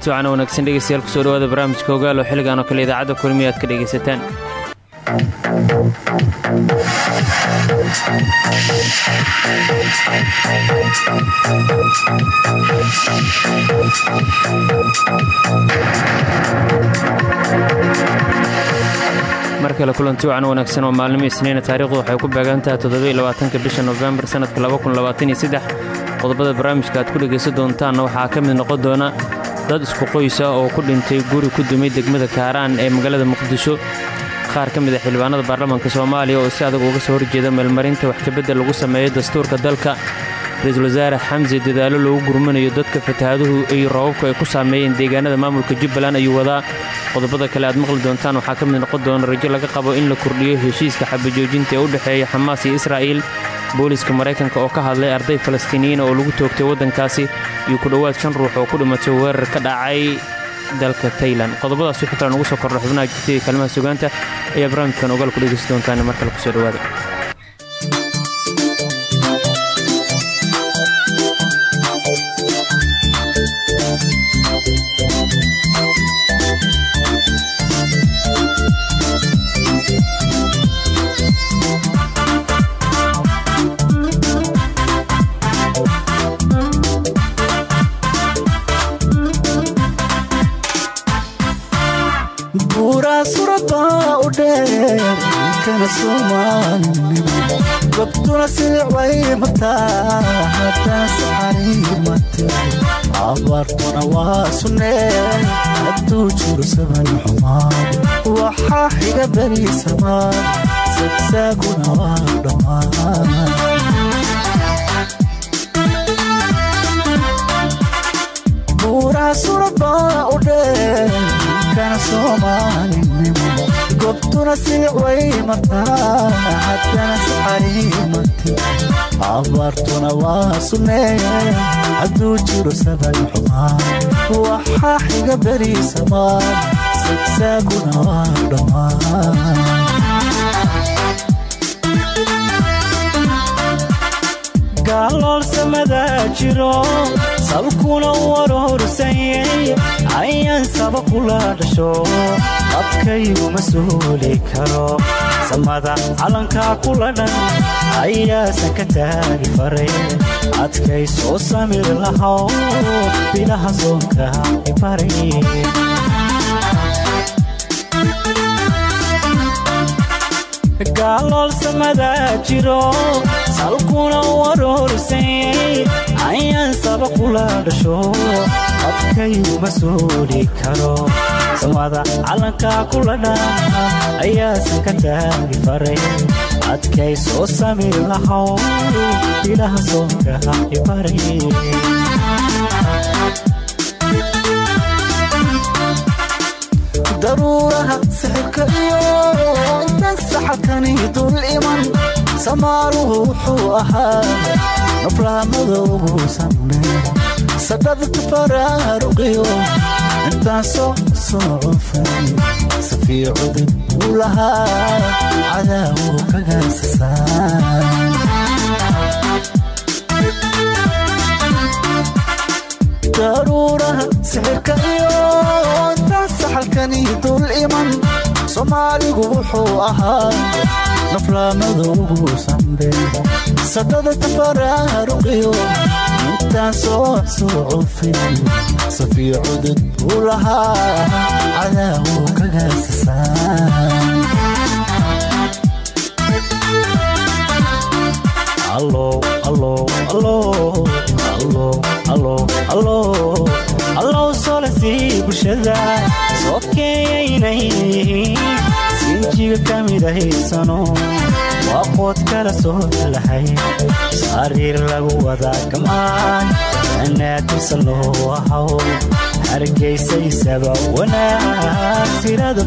kulanti wacana wanaagsan dhegeystayaal ku soo dhawaada barnaamijka ogaal xilligan oo kale idaacadda kulmiya aad ka dhegaysataan. Mar kale kulanti wacan wanaagsan oo maalnimo isniina taarikhdu waxay ku beegantahay toddobaiylabaatanka bisha nofembar sannadka qodobada barnaamijka aad ku dhegaysan doontaanna waxaa ka mid noqon doona dad isku qoysa oo ku dhintay guri ku dumay degmada kaaraan ee magaalada muqdisho. Qaar ka mid a xildhibaanada baarlamaanka soomaaliya oo si adag uga soo horjeeda meelmarinta wax kabedel lagu sameeyo dastuurka dalka. Ra'iisul wasaare xamse dadaalo loogu gurmanayo dadka fatahaaduhu ay roobabku ay ku saameeyeen deegaanada maamulka jubbaland ayuu wadaa. Qodobada kale aad maqli doontaan waxaa ka mid noqon doona rajo laga qabo in la kordhiyo heshiiska xabajoojinta ee u dhexeeya xamaas iyo israa'iil booliska maraykanka oo ka hadlay arday falastiiniyiina oo lagu toogtay waddankaasi iyo ku dhowaad shan ruux oo ku dhimatay weerar ka dhacay dalka taylan qodobadaas wixii kale nugu soo kordha xubnaha jugtida kaalmaha sugaanta ayaa barnaamijkan ogaal ku dhegaysan doontaan mar kale ku soo dhawaada gobtuna silicway mataa haddana saxariimate abaartuna waa sunnee hadduu jiro saban xumaad waxaa xiga beri samaad sagsaaguna waa dhammaan. Buuraha surabaa u dheer kana martaa haddana saxariimate abaartuna waa sunnee hadduu jiro saban xumaan waxaa xiga beri samaad sagsaaguna waa dhammaan gaalool samadaa jiro salkuna warhorsanyay ayaan saba dhasho abkayguma suuli karo samada calankaa kula ayaasan ka taagi faray adkay soo samir lahow bilaha soonka ibaray gaalool samadaa jiro salkuna warhorsanyay ayaan saba kula dhasho abkayguma suuli karo samada calankaa kula dhan ayaasan ka taagi faray adkay soo samir lahow bilaha soonka ibaray daruuraha sixirka iyo inta saxalkani dul iman. Samaaruhu wuxuu ahaa naflahamadowgu samee sadhadka faraaruqiyo intaasoo soo cufay safii cudub buu lahaa cadaawu kagaasasaan daruuraha sixirka iyo inta saxalkani dul iman soomaaligu wuxuu ahaa naflaamadowgu sambe sadhada tafaraaruqiyo intaasoo soo cufin safii cudud buu lahaa cadaawu kagaasasaan allow solasii bulshada sokeeyaynay sinjiga ka midahaysano waa qood kala soo lahay sariir lagu wadaa gamaan. Anaadisa loo ahaw hargaysaysaba wanaag sirada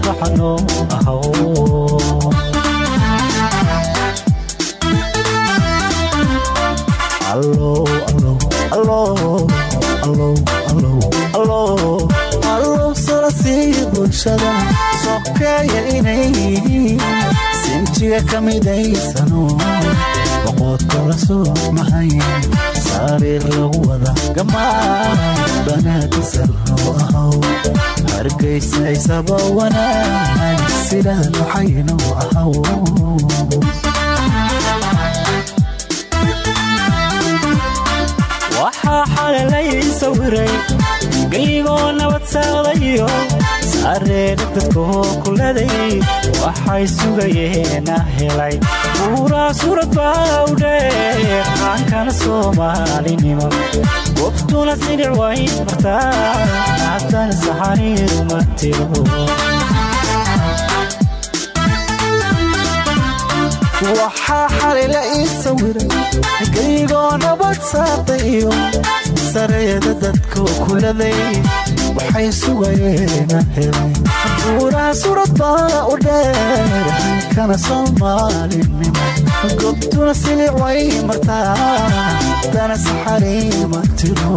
inay yihiin sinjiga ka midaysano boqood kala soo mahay sariir lagu wada gamaan banaadisalo ahow hargaysa isaba wanaag sidaa waxaynu ahow waxaa xalalay sawiray geygoo nabad saadayo saareera dadkoo kuladay. Waxay sugayeena helay buuraa suurad baa u dheer. Aankana soomaalinimo gobtuna sidhic wayn martaa haddana saxariir ma tiro. Waxaa xalila ii sawiray geygoo nabad saaqayo sareeda dadka kuladay waxay sugayeena helay buuraha surad u dheer. Kana soomaalinimo. Gobtuna silic martaa dana saxariima tiro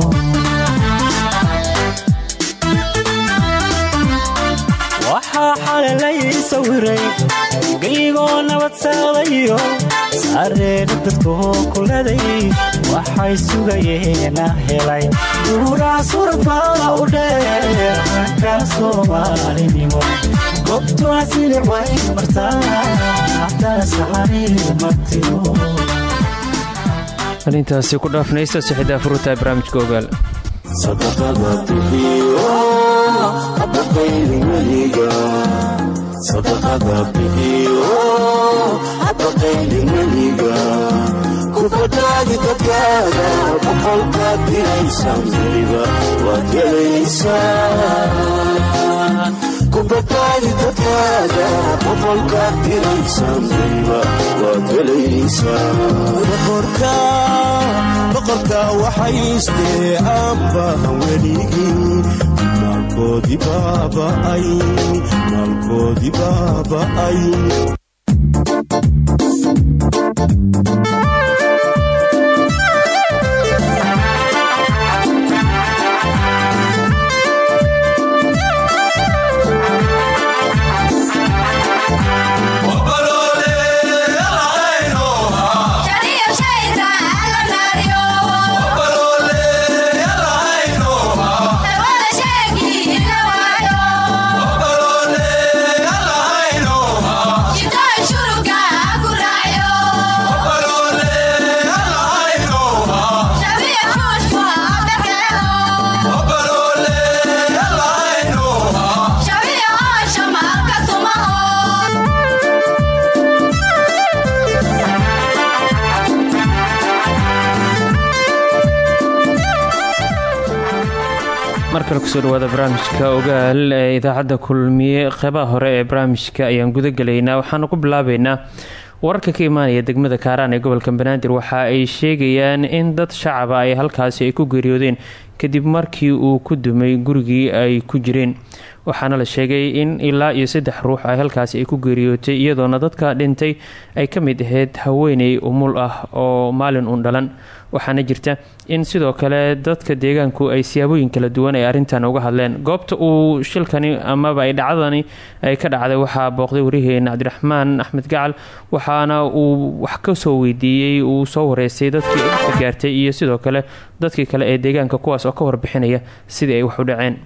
waxaa xalalay sawiray geygoo nabad saadayo saareera dadkoo kuladay. Waxay sugayeena helay. Buuraha surad baa u dheer kana soomaalinimo gobtuna silic way martaa dana saxariima tiro arintaasi ku dhaafnaysa sixida furutaha barnaamijka ogaal habaqayni weliga sadaqada bixiyo habaqayni weliga ku badbaadi dadkaaga boqolkaad diraysan weliba waad helaysaa ku badbaadi dadkaaga boqolkaad diraysan weliba waad helaysaa boqorka waxaystee aanbahan weligii maalkoodii baaba'ay markale ku soo dhawaada barnaamijka ogaal ee idaacadda kulmiye qeybaha hore ee barnaamijka ayaan guda gelaynaa waxaanu ku bilaabeynaa wararka ka imaanaya degmada kaaraan ee gobolka banaadir. Waxa ay sheegayaan in dad shacaba ay halkaasi ay ku geeriyoodeen kadib markii uu ku dumay gurigii ay ku jireen waxaana la sheegay in ilaa iyo saddex ruux ay halkaasi ay ku geeriyootay iyadoona dadka dhintay ay ka mid ahayd haweeney umul ah oo maalin uun dhalan. Waxaana jirta in sidoo kale dadka deegaanku ay siyaabooyin kala duwan ay arrintan uga hadleen. Goobta uu shilkani amaba ay dhacdani ay ka dhacday waxaa booqday wariyaheena cabdiraxmaan axmed gacal waxaana uu wax ka soo weydiiyey uu soo wareystay dadkii gaartay iyo sidoo kale dadkii kale ee deegaanka kuwaas oo ka warbixinaya sidii ay wax u dhaceen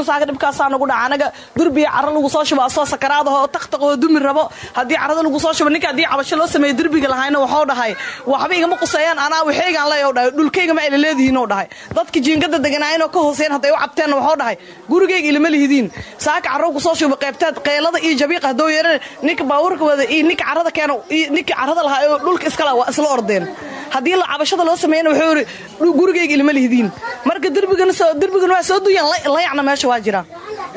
dhibkaasaa nagu dhaca anaga durbiya caro lagu soo shubo asoo sakaraadaho oo taktaqoo dumi rabo. Haddii carada lagu soo shubo ninka haddii cabasho loo sameeyo derbiga lahayna waxuu dhahay waxba igama quseeyaan anaa waxeygaan leeyaw dhahay dhulkaygama ayla leedihiinoo dhahay. Dadka jiingada deganaayinoo ka hooseyn hadday u cabteenna waxuu dhahay gurigayga ilama lihidiin saaka carro ku soo shubo qaybteed qeylada iyo jabiiqa hadduu yeerana ninka baabuurka wada iyo ninka carrada keena ninka carrada lahaa oo dhulka iskala waa isla ordeen. Haddii cabashada loo sameeyana wuxuu yidhi gurigayga ilama lihidiin. Marka derbigana waa soo duyaan layacna meesha waa jira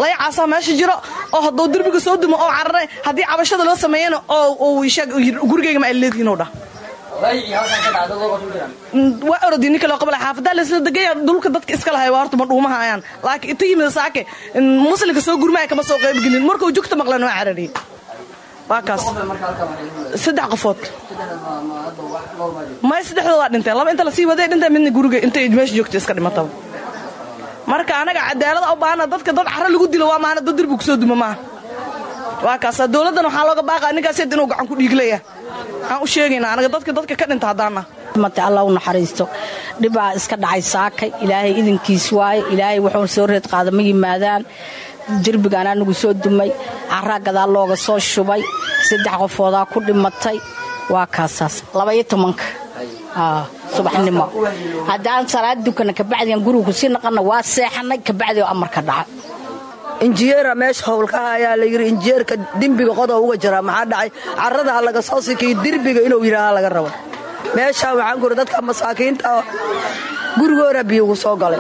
layacaasaa meesha jiro oo hadduu derbiga soo dumo oo carare haddii cabashada loo sameeyana oo gurigayga ma ay leedihiin dhah waa orodi ninka loo qabala xaafaddaa laisla degaya dhulka dadka iska lahay waa horta ma dhuumahayaan laakiin inta yimid saake muslimka soo gurmaya kama soo qaybgelin markuu jugta maqleen waa carariyey waa kaas saddex qofood may saddexdoodaa dhinteen laba inta la sii waday dhinteen midna guriga intay meesha joogta iska dhimataba marka anaga cadaalada u baahana dadka dad carro lagu dilo waa maana dad derbi ku soo duma waa kaasa dowladdan waxaa looga baaqaa ninkaas inuu gacan ku dhiiglaya. Waxaan u sheegaynaa anaga dadka dadka ka dhinta haddaana dhimatay allah u naxariisto. Dhibaa iska dhacay saakay ilaahay idinkiis waaye ilaahay wuxuu soo reed qaada ma yimaadaan. Derbigaan anigu soo dumay caraa gadaal looga soo shubay saddex qofoodaa ku dhimatay. Waa kaasaas labaiyo tobanka subaxnimo. Haddaan salaad dukana kabacdian guriga ku sii naqana waa seexanay kabacdi oo amarka dhaca. Injiyeera meesha howlkaha ayaa la yidhi injiyeerka dembiga qodob uga jira maxaa dhacay? Carrada ha laga soo sikiyo derbiga inuu yidhaaha laga rabo. Meeshaan waxaan kuri dadka masaakiinta gurigoora biyugu soo galay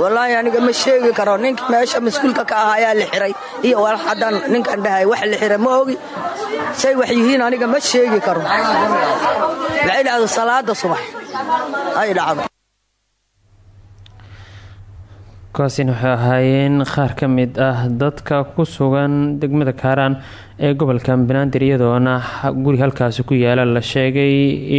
wallaahi aniga ma sheegi karo. Ninka meesha mas'uulka ka ah ayaa la xiray. Iyo wal haddaan ninkan dhahay wax la xira ma ogi. Say wax yihiin aniga ma sheegi karo. Waxay dhacdo salaada subax. Ay dhacdo. Kuwaasina waxay ahaayeen qaar ka mid ah dadka ku sugan degmada kaaraan ee gobolka banaadir iyadoona guri halkaasi ku yaalla la sheegay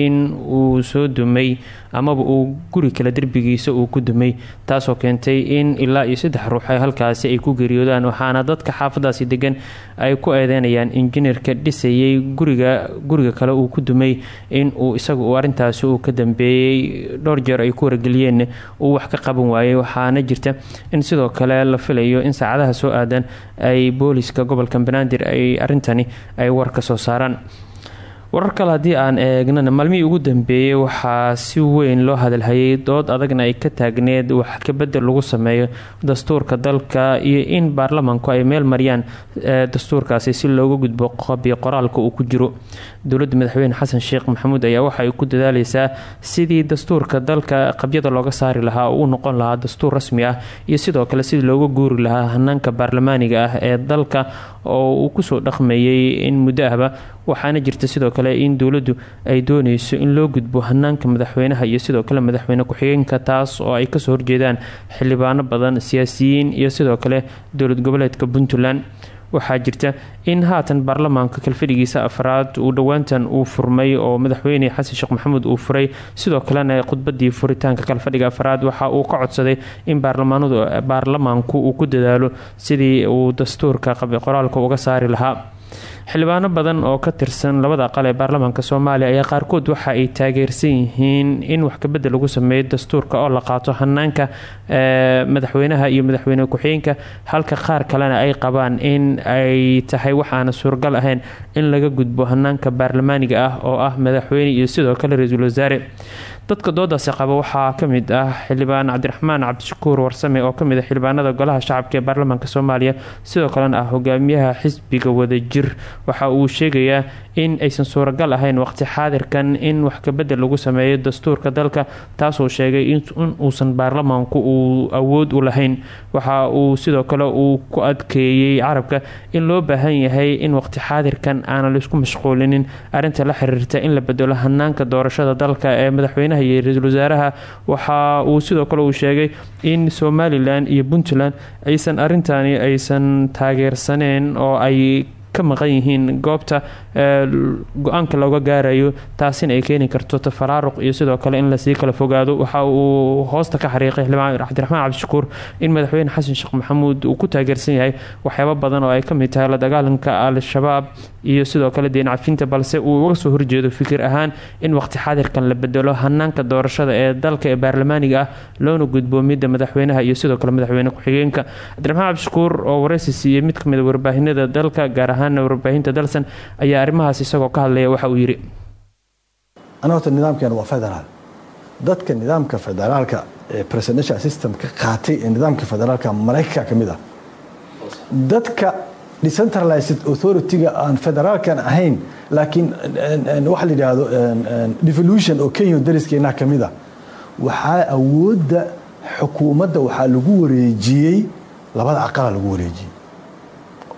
in uu soo dumay amaba uu guri kale derbigiisa uu ku dumay taasoo keentay in ilaa iyo saddex ruux ay halkaasi ay ku geeriyoodaan. Waxaana dadka xaafadaasi degan ay ku eedeynayaan injineerka dhisayay guriga guriga kale uu ku dumay in uu isagu uu uu ka dambeeyey dhowr jeer ay ku wargeliyeen uu wax ka qaban waayay waxaana jirta in sidoo kale la filayo in saacadaha soo aadan ay booliska gobolka banaadir ay arintani ay war ka soo saaraan. Warar kale haddii aan eegnana maalmihii ugu dambeeyey waxaa si weyn loo hadalhayay dood adagna ay ka taagneed wax kabedel lagu sameeyo dastuurka dalka iyo in baarlamaanku ay meel mariyaan dastuurkaasi si looga gudbo qabi qoraalka uu ku jiro. Dowladda madaxweyne xasan sheekh maxamuud ayaa waxa ay ku dadaaleysaa sidii dastuurka dalka qabyada looga saari lahaa oo u noqon lahaa dastuur rasmi ah iyo sidoo kale sidii looga guuri lahaa hanaanka baarlamaaniga ah ee dalka oo uu ku soo dhaqmeeyey in muddo ahba waxaana jirta sidoo kale in dowladdu ay dooneyso in loo gudbo hanaanka madaxweynaha iyo sidoo kale madaxweyne ku-xigeenka taas oo ay ka soo horjeedaan xildhibaano badan siyaasiyiin iyo sidoo kale dowlad goboleedka puntland waxaa jirta in haatan baarlamaanka kalfadhigiisa afraad uu dhowaantan uu furmay oo madaxweyne xasan sheekh maxamuud uu furay. Sidoo kalena khudbadii furitaanka kalfadhiga afraad waxa uu ka codsaday in baarlamaanku uu ku dadaalo sidii uu dastuurka qoraalka uga saari lahaa xildhibaano badan oo ka tirsan labada aqal ee baarlamaanka soomaaliya ayaa qaarkood waxa ay taageersan yihiin in wax kabedel lagu sameeyo dastuurka oo la qaato hanaanka madaxweynaha iyo madaxweyne ku-xigeenka. Halka qaar kalena ay qabaan in ay tahay wax aana ahayn in laga gudbo hanaanka baarlamaaniga ah oo ah madaxweyne iyo sidoo kale ra'iisul wasaare. Dadka doodaasi qaba waxaa ka mid ah xildhibaan cabdiraxmaan cabdishakuur warsame oo ka mid ah xildhibaanada golaha shacabka ee baarlamaanka soomaaliya sidoo kalena ah hogaamiyaha xisbiga wadajir waxa uu sheegayaa in aysan suuragal ahayn waqti xaadirkan in wax kabedel lagu sameeyo dastuurka dalka taasoo sheegay in uusan baarlamaanku uu awood u lahayn. Waxa uu sidoo kale uu ku adkeeyey carabka in loo baahan yahay in waqti xaadirkan aanan la isku mashquulinin. Arinta la xiriirta in la bedelo hanaanka doorashada dalka ee madaxweynaha iyo ra'iisul wasaaraha waxa uu sidoo kale uu sheegay in somalilan iyo puntland aysan arintani aysan taageersaneen oo ay ka maqan yihiin goobta go'aanka looga gaarayo taasina ay keeni karto tafaraaruq iyo sidoo kale in la sii kala fogaado. Waxa uu hoosta ka xariiqay xildhibaan cabdiraxmaan cabdishakuur in madaxweyne xasan sheekh maxamuud uu ku taageersan yahay waxyaabo badan oo ay ka mid tahay la dagaalanka al-shabaab iyo sidoo kale deen cafinta balse uu uga soo horjeedo fikir ahaan in waqti xaadirkan la bedelo hanaanka doorashada ee dalka ee baarlamaaniga ah loona gudbo midda madaxweynaha iyo sidoo kale madaxweyne ku-xigeenka. Cabdiraxmaan cabdishakuur oo wareysi siiyey mid ka mid a warbaahinada dalka gaar ahaan warbaahinta dalsan ayaa arrimahaas isagoo ka hadlaya waxa uu yidhi. Ana horta nidaamkeena waa federaal dadka nidaamka federaalka ee presidential system ka qaatay ee nidaamka federaalka maraykanka ka mid ah. Dadka decentralized authority-ga aan federaalkan ahayn laakiin waxa la yidhaahdo devolution oo kenya dariskeenaha ka mid ah. Waxaa awoodda xukuumadda waxaa lagu wareejiyey labada aqala lagu wareejiyey.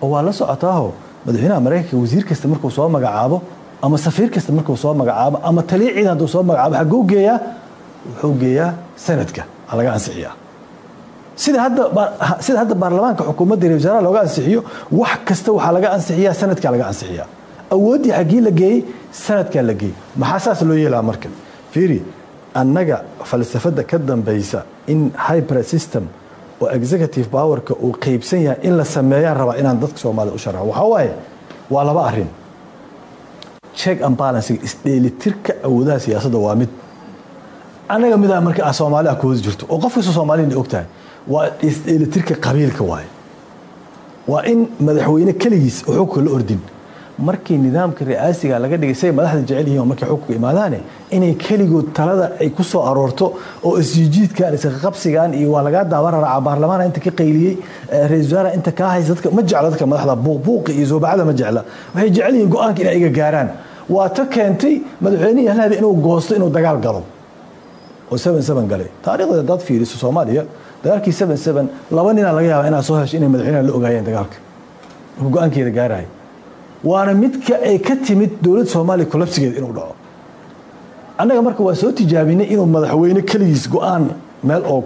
Oo waa la socotaaho madaxweynaha maraykanka wasiir kasta markuu soo magacaabo ama safiir kasta markuu soo magacaabo ama taliya ciidan hadduu soo magacaabo xaguu geeyaa wuxuu geeyaa sanadka laga ansixiyaa. Sida hadda sida hadda baarlamaanka xukuumadda ra wasaaraha looga ansixiyo wax kasta waxaa laga ansixiyaa sanadkaa laga ansixiyaa. Awooddii xaggii la geeyey sanadkaa la geeyey. Maxaa saas loo yeelaa marka fiiri annaga falsafadda ka dambaysa in hybrid system oo executive powerka uu qeybsan yahay in la sameeyaan rabaa inaan dadka soomaalida u sharaxo waxaa waaye waa laba arrin. Check and balancing isdheelitirka awoodaha siyaasadda waa mid. Anaga midaa marka soomaali ah ku hoos jirto oo qof kasta soomaaliyana og tahay waa isdheelitirka qabiilka waaye. Waa in madaxweyne keligiis xukunka la ordin markii nidaamka ri'aasiga laga dhigay say madaxda jecel yihiin oo markay xukunka imaadaane inay keligood talada ay ku soo aroorto oo isjijiidkan isqaqabsigan iyo waa lagaa daawan raraaca baarlamaana inta ka qayliyey ra'isul wasaara inta kaa haysa dadka ma jecla dadka madaxda buuqbuuqa iyo zoobacada ma jecla. Waxay jecel yihiin go'aanka inay iga gaaraan. Waa ta keentay madaxweynihii ahlaada inuu goosto inuu dagaal galo. Oo seven seven galay. Taariikhda haddaad fiiriso soomaaliya dagaalkii seven seven laba ninaa laga yaaba inaad soo hesho inay madaxweynaha la ogaayeen dagaalka. Go'aankeeda gaaraya waana midka ay ka timid dowladda soomaaliya kolabsigeeda inuu dhaco. Annaga marka waa soo tijaabinay inuu madaxweyne keligiis go'aan meel oo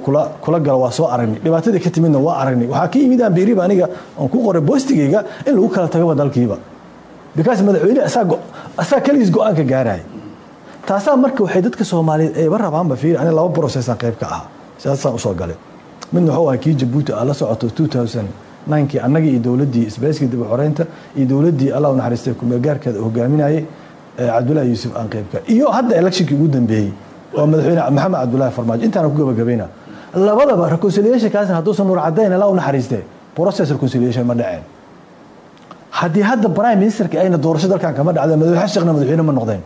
kula galo waa soo aragnay dhibaatadii ka timidna waa aragnay waxaa ka yimid aan biiriba aniga oon ku qoray boostigayga in lagu kala tagaba dalkiiba because madaxweyne asaa keligiis go'aanka gaaraya taasaa marka waxay dadka soomaaliyeed ayba rabaanba fiiri aniga laba processan qayb ka ahaa. Siyaasasaan u soo galay. Midna wuxuu ahaa kii jabuuti aa la socoto 2009kii annagii iyo dowladdii isbahayskii dib xoreynta iyo dowladdii allah naxariistay kumeelgaarkeeda hogaaminayay cabdullaahi yuusuf aan qaybka iyo hadda electionkii ugu dambeeyey waa madaxweyne maxamed cabdullaahi farmaajo. Intaana ku gabagabayna labadaba reconciliation kaasna hadduusan nuur cadayn allah u process reconciliation ma dhaceen. Haddii hadda prime ministerka ayna doorasho dalkan kama dhacda madaxweyne sheekhna madaxweyne ma noqdeen.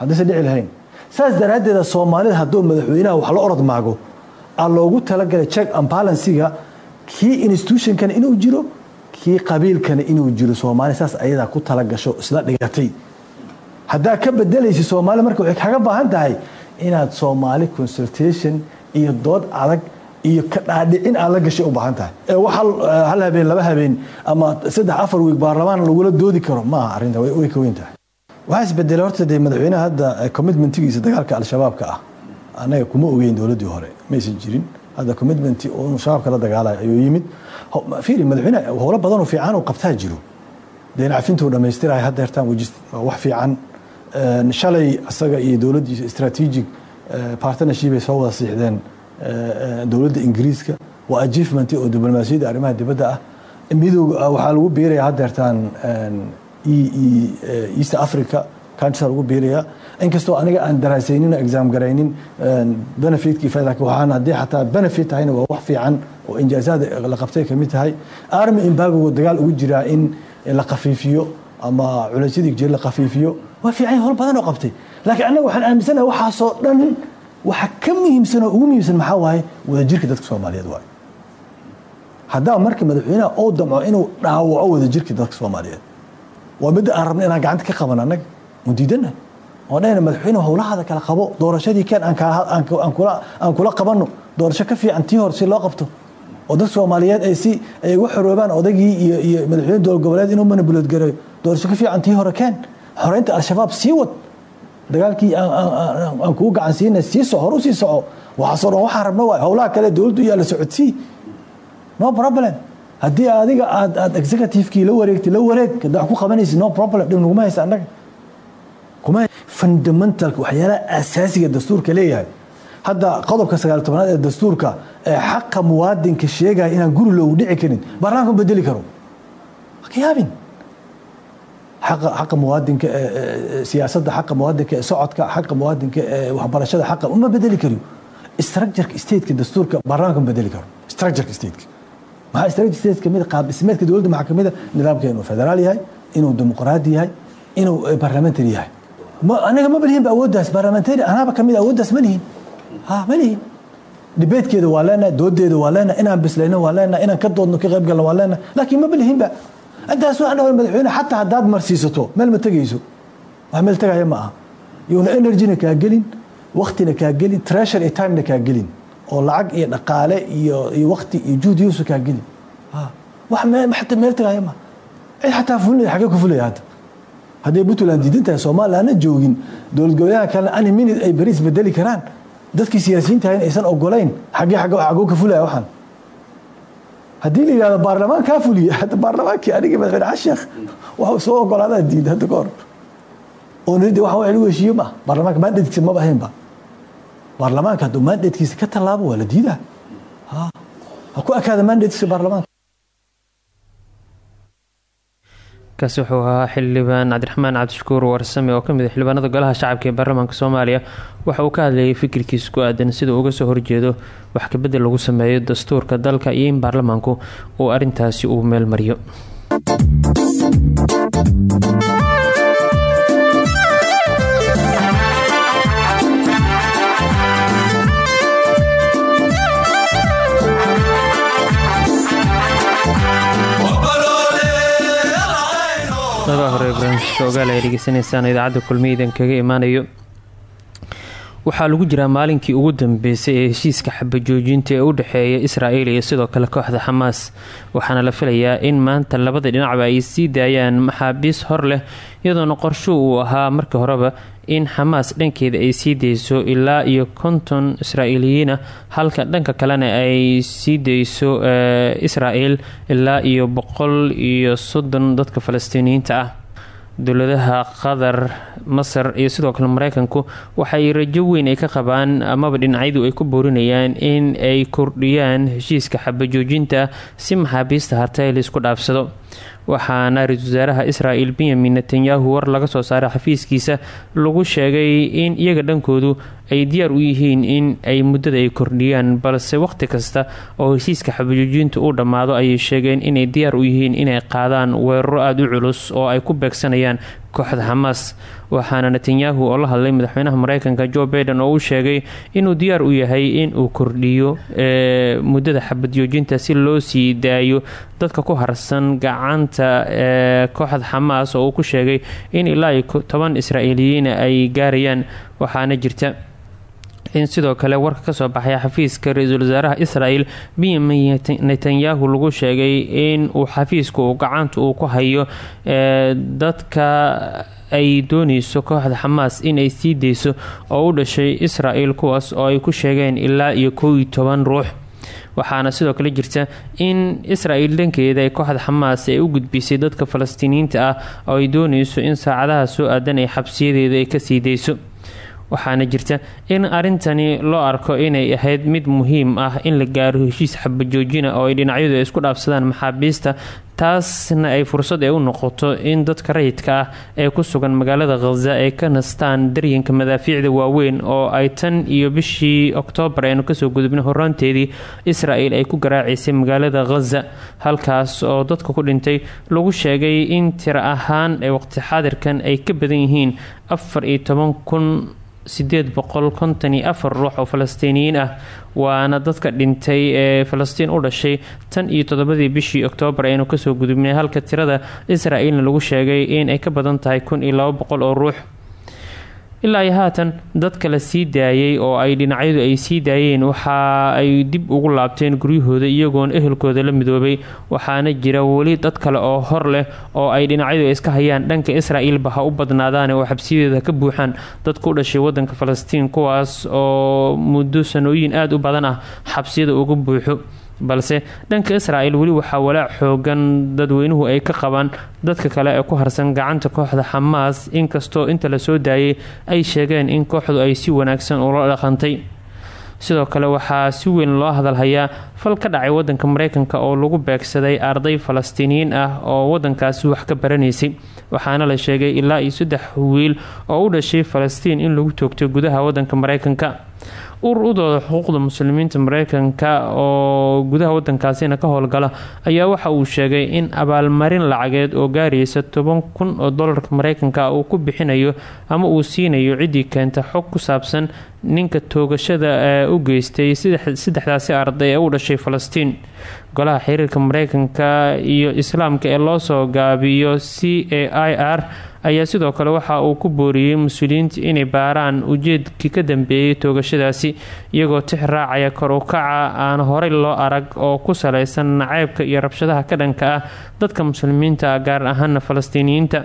Haddaysan dhici lahayn. Saas daraaddeeda soomaalida hadduu madaxweynaha wax la orod maago aa loogu talagalay check and balansiga kii institutionkana inuu jiro kii qabiilkana inuu jiro soomaali saas ayadaa ku talagasho isla dhigatay. Haddaa ka bedelaysa soomaali marka waxay kaga baahan tahay inaad soomaali consultation iyo dood adag iyo ka dhaadhicin aad la gashay u baahan tahay. Ee wax hal habeen laba habeen ama saddex afar wiig baarlamaan lagula doodi karo. Ma aha arrinta way ka weyn tahay. Waxaa isbedelay horta dee madaxweynaha hadda commitmentigiisa dagaalka al-shabaabka ah. Annaga kuma ogeyn dowladdii hore maysan jirin hadda commitment uu shabaabka la dagaalayo ayuu yimid fiiri madaxweyne howlo badan fiican uu qabtaa jiro deen cafintuu dhammaystiraya hadda hertaan wejis wax fiican shalay isaga iyo dowladdiisa strategic partnership soo wada siixdeen dowladda ingiriiska waa achievement oo diblomaasiyadda arrimaha dibadda ah midooga waxaa lagu biiraya hadda hertaan east africa countries lagu biiraya inkastoo aniga aan daraasaynin oo exam garaynin benefitkii fayda waxaan haddii xataa benefit tahayna waa wax fiican oo injaazaada la qabtay ka mid tahay. Army embargo dagaal ugu jiraa in la khafiifiyo ama culaysyadii jira la khafiifiyo waa fiican howl badan oo qabtay. Laakiin annaga waxaan aaminsanahay waxaasoo dhan waxa ka muhiimsan oo ugu muhiimsan maxaa waaye? Wadajirka dadka soomaaliyeed waaye. Haddaa marka madaxweynaha oo damco inuu dhaawaco wadajirka dadka soomaaliyeed. Waa midda aan rabna inaan gacanta ka qaban annaga mudiidana oo dhahayna madaxweyne howlahaada kala qabo doorashadii keen aan kula qabanno doorasho ka fiican tii hore si loo qabto. Oo dadka soomaaliyeed ay si ay uga xoroobaan odagii iyo iyo madaxweyne dowlad goboleed inuu manibulood gareeyo doorasho ka fiican tii hore keen. Xoreynta al-shabaab sii wad. Dagaalkii aan kugu gacan sii soco horu sii soco. Waxaasoo dhan waxaa rabna waay howlaha kale dowladdu yaa la socodsii no problem. Haddii adiga aad aad executivekii la wareegtay la wareeg hadda wax ku qabanaysid no problem. Dhib naguma haysa annaga kuma fundamentalka waxyaalaha asaasiga dastuurka leeyahay. Hadda qodobka sagaal tobanaad ee dastuurka ee xaqa muwaadinka sheegaya inaan guri loogu dhici karin baarlamaanka ma bedeli karo. Ka yaabin? Xaqa xaqa muwaadinka siyaasadda xaqa muwaadinka ee socodka xaqa muwaadinka ee waxbarashada xaqa uma bedeli kariyo structureka stateka dastuurka baarlamaanka ma bedeli karo. Structureka stateka. Maxaa structure state ka mid qaab dhismeedka dowladda maxaa ka mid nidaamka inuu federaal yahay inuu dimuqraadi yahay inuu parliamentary yahay anaga ma lihin ba awooddaas parliamentary anaaba ka mid awooddaas ma lihin. Ma lihin. Dhibeedkeeda waa leenahay doodeeda waa leenahay inaan bislayno waa leenahay inaan ka doodno ka qayb galno waa leenahay. Laakiin ma lihin ba. Intaas waxaan dhahay madaxweyne xataa haddaad marsiisato meel ma tegayso. Wax meel tegaya ma aha. Iyuuna energyna kaa gelin waktina kaa gelin treasure iyo timena kaa gelin oo lacag iyo dhaqaale iyo iyo wakti iyo juhd yuusa kaa gelin. Wax xataa meel tegaya ma. Cid xataa fulinaya xagee ku fulaya hadda hadday puntland diidan tahay joogin dowlad goboleedaha kalena ani minute ay beri isbedeli karaan. Dadkii siyaasiyiinta in aysan ogolayn xagee xagoo ka fulaya waxaan. Haddii la yidhahdo baarlamaan kaa fuliya hadda baarlamaankii anigii madaxweyne xasheekh waxuu soo ogolaadaa diiday hadda ka hor. Oo nidi waxa wax lagu heshiiye ma baarlamaanka maandheedkiisa maba ahaynba baarlamaanka hadduu maandheedkiisa ka tallaabo waa la diidaa? Ha ku ekaada maandheedkiisa baarlamaanka kaasi wuxuu ahaa xildhibaan cabdiraxmaan cabdishakuur warsame oo ka mid ah xildhibaanada golaha shacabka ee baarlamaanka soomaaliya. Waxa uu ka hadlayay fikirkiisa ku aadan sida uga soo horjeedo wax kabedel lagu sameeyo dastuurka dalka iyo in baarlamaanku uu arintaasi uu meel qeybaha hore barnaamijka ogaal ay dhegeysanaysaan idaacadda kulmiidan kaga imaanayo. Waxaa lagu jiraa maalinkii ugu dambeysay ee heshiiska xabajoojinta ee u dhexeeya israel iyo sidoo kale kooxda xamaas waxaana la filayaa in maanta labada dhinacba ay sii daayaan maxaabiis hor leh iyadoona qorsho uu ahaa markii horeba in xamaas dhankeeda ay sii dayso ilaa iyo konton israa'iiliyiina halka dhanka kalena ay sii dayso israel ilaa iyo boqol iyo soddon dadka falastiiniyiinta ah. Dowladaha qatar masar iyo sidoo kale mareykanku waxay rajo weyn ay ka qabaan amaba dhinacyadu ay ku boorinayaan in ay kordhiyaan heshiiska xabajoojinta si maxaabiista hartay la isku dhaafsado waxaana ra'iisul wasaaraha israel benyamin netanyahu war laga soo saaray xafiiskiisa. Lagu sheegay in iyaga dhankoodu ay diyaar u yihiin in ay muddada ay kordhiyaan balse waqti kasta oo heshiiska xabajoojinta uu dhammaado ayay sheegeen inay diyaar u yihiin inay qaadaan weeraro aada u culus oo ay ku beegsanayaan kooxda xamaas waxaana netanyahu oo la hadlay madaxweynaha mareykanka jo baiden oo uu sheegay inuu diyaar u yahay in uu kordhiyo muddada xabadjoojinta si loo sii daayo dadka ku harsan gacanta kooxda xamaas oo uu ku sheegay in ilaa toban israa'iiliyiina ay gaarayaan. Waxaana jirta in sidoo kale warka ka soo baxay xafiiska ra'iisul wasaaraha israel benyamin netanyahu lagu sheegay in uu xafiiska uu gacanta uu ku hayo dadka ay dooneyso kooxda xamaas inay sii deyso oo u dhashay israel kuwaas oo ay ku sheegeen ilaa iyo kow iyo toban ruux. Waxaana sidoo kale jirta in israel dhankeeda ee kooxda xamaas ay u gudbisay dadka falastiiniyiinta ah oo ay dooneyso in saacadaha soo aadan ay xabsiyadeeda ay ka sii deyso waxaana jirta in arintani loo arko inay ahayd mid muhiim ah in la gaaro heshiis xabajoojina oo ay dhinacyadu isku dhaafsadaan maxaabiista taasna ay fursad ee u noqoto in dadka rayidka ah ee ku sugan magaalada khaza ay ka nastaan daryanka madaafiicda waaweyn oo ay tan iyo bishii oktoobar aynu ka soo gudubnay horaanteedii israel ay ku garaacaysay magaalada khaza halkaas oo dadka ku dhintay lagu sheegay in tiro ahaan ee waqti xaadirkan ay ka badan yihiin afar iyo toban kun sideed boqol konton iyo afar ruux oo falastiiniyiin ah waana dadka dhintay ee falastiin u dhashay tan iyo toddobadii bishii oktoobar aynu ka soo gudubnay halka tirada israel-na lagu sheegay in ay ka badan tahay kun iyo laba boqol oo ruux ilaa iyo haatan dadka la sii daayay oo ay dhinacyadu ay sii daayeen waxa ay dib ugu laabteen guryahooda iyagoon ehelkooda la midoobay. Waxaana jira weli dad kale oo hor leh oo ay dhinacyadu iska hayaan. Dhanka israel-ba ha u badnaadaan oo xabsiyadeeda ka buuxaan. Dadku u dhashay wadanka falastiin kuwaas oo muddo sanooyin aada u badan ah xabsiyada uga buuxo balse dhanka israel weli waxaa walaac xoogan dadweynuhu ay ka qabaan dadka kale ee ku harsan gacanta kooxda xamaas. Inkastoo inta la soo daayay ay sheegeen in kooxdu ay si wanaagsan ula dhaqantay. Sidoo kale waxaa si weyn loo hadalhayaa fal ka dhacay wadanka mareykanka oo lagu beegsaday arday falastiiniyiin ah oo wadankaasi wax ka baranaysay. Waxaana la sheegay ilaa iyo saddex wiil oo u dhashay falastiin in lagu toogtay gudaha wadanka mareykanka urur u dooda xuquuqda muslimiinta mareykanka oo gudaha wadankaasina ka howlgala ayaa waxa uu sheegay in abaalmarin lacageed oo gaaraysa toban kun oo dolarka mareykanka uu ku bixinayo ama uu siinayo ciddii keenta xog ku saabsan ninka toogashada ee u geystay saddexdaasi arday ee u dhashay falastiin. Golaha xiriirka mareykanka iyo islaamka ee loo soo gaabiyo c a i r ayaa sidoo kale waxa uu ku booriyey mas'uuliyiinta inay baaraan ujeedkii ka dambeeyay toogashadaasi iyagoo tix raacaya kor u kaca aan horey loo arag oo ku saleysan naceybka iyo rabshadaha ka dhanka ah dadka muslimiinta gaar ahaana falastiiniyiinta.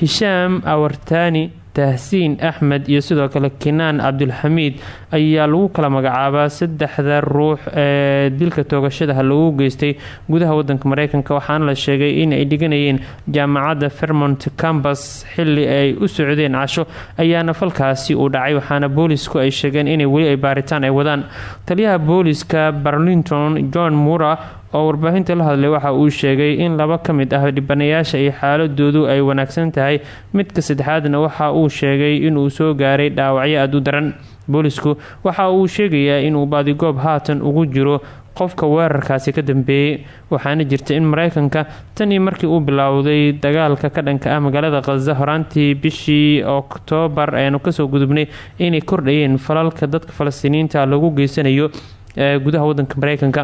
Hishaam awartani tahsiin axmed iyo sidoo kale kinaan cabdulxamiid ayaa lagu kala magacaabaa saddexda ruux ee dilka toogashadaha lagu geystay gudaha wadanka mareykanka. Waxaana la sheegay in ay dhiganayeen jaamacadda vermont cambus xili ay u socdeen casho ayaana falkaasi uu dhacay waxaana boolisku ay sheegeen inay weli ay baaritaan ay wadaan. Taliyaha booliska barlington john mura oo warbaahinta la hadlay waxa uu sheegay in laba ka mid ah dhibanayaasha iyo xaaladoodu ay wanaagsan tahay. Midka saddexaadna waxa uu sheegay inuu soo gaaray dhaawacyo aad u daran. Boolisku waxa uu sheegayaa inuu baadigoob haatan ugu jiro qofka weerarkaasi ka dambeeyey waxaana jirta in mareykanka tan iyo markii uu bilowday dagaalka ka dhanka ah magaalada khaza horaantii bishii oktoobar ayaanu ka soo gudubnay inay kordhayeen falalka dadka falastiiniyiinta lagu geysanayo gudaha wadanka mareykanka.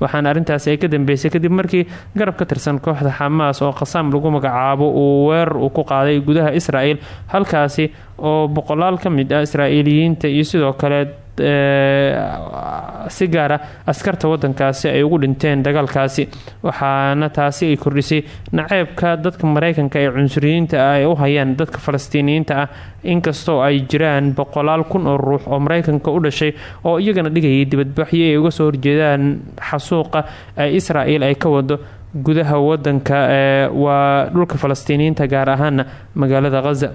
Waxaana arrintaasi ay ka dambeysay kadib markii garab ka tirsan kooxda xamaas oo khasaam lagu magacaabo uu weerar uu ku qaaday gudaha israel halkaasi oo boqolaal ka mid ah israa'iiliyiinta iyo sidoo kale si gaara askarta wadankaasi ay ugu dhinteen dagaalkaasi. Waxaana taasi ay kordhisay naceebka dadka mareykanka ee cunsuriyiinta ah ay u hayaan dadka falastiiniyiinta ah. Inkastoo ay jiraan boqolaal kun oo ruux oo mareykanka u dhashay oo iyagana dhigayay dibadbaxyo ay uga soo horjeedaan xasuuqa ee israel ay ka wado gudaha wadanka ee waa dhulka falastiiniyiinta gaar ahaana magaalada khaza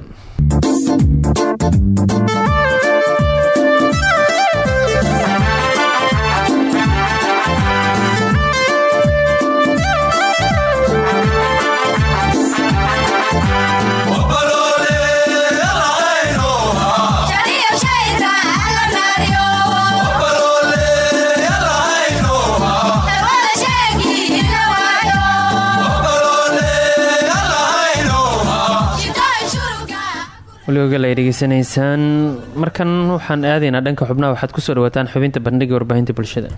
waligogal ay dhegeysanaysaan markan waxaan aadaynaa dhanka xubnaha waxaad ku soo dhawaataan xubinta bandhiga warbaahinta bulshada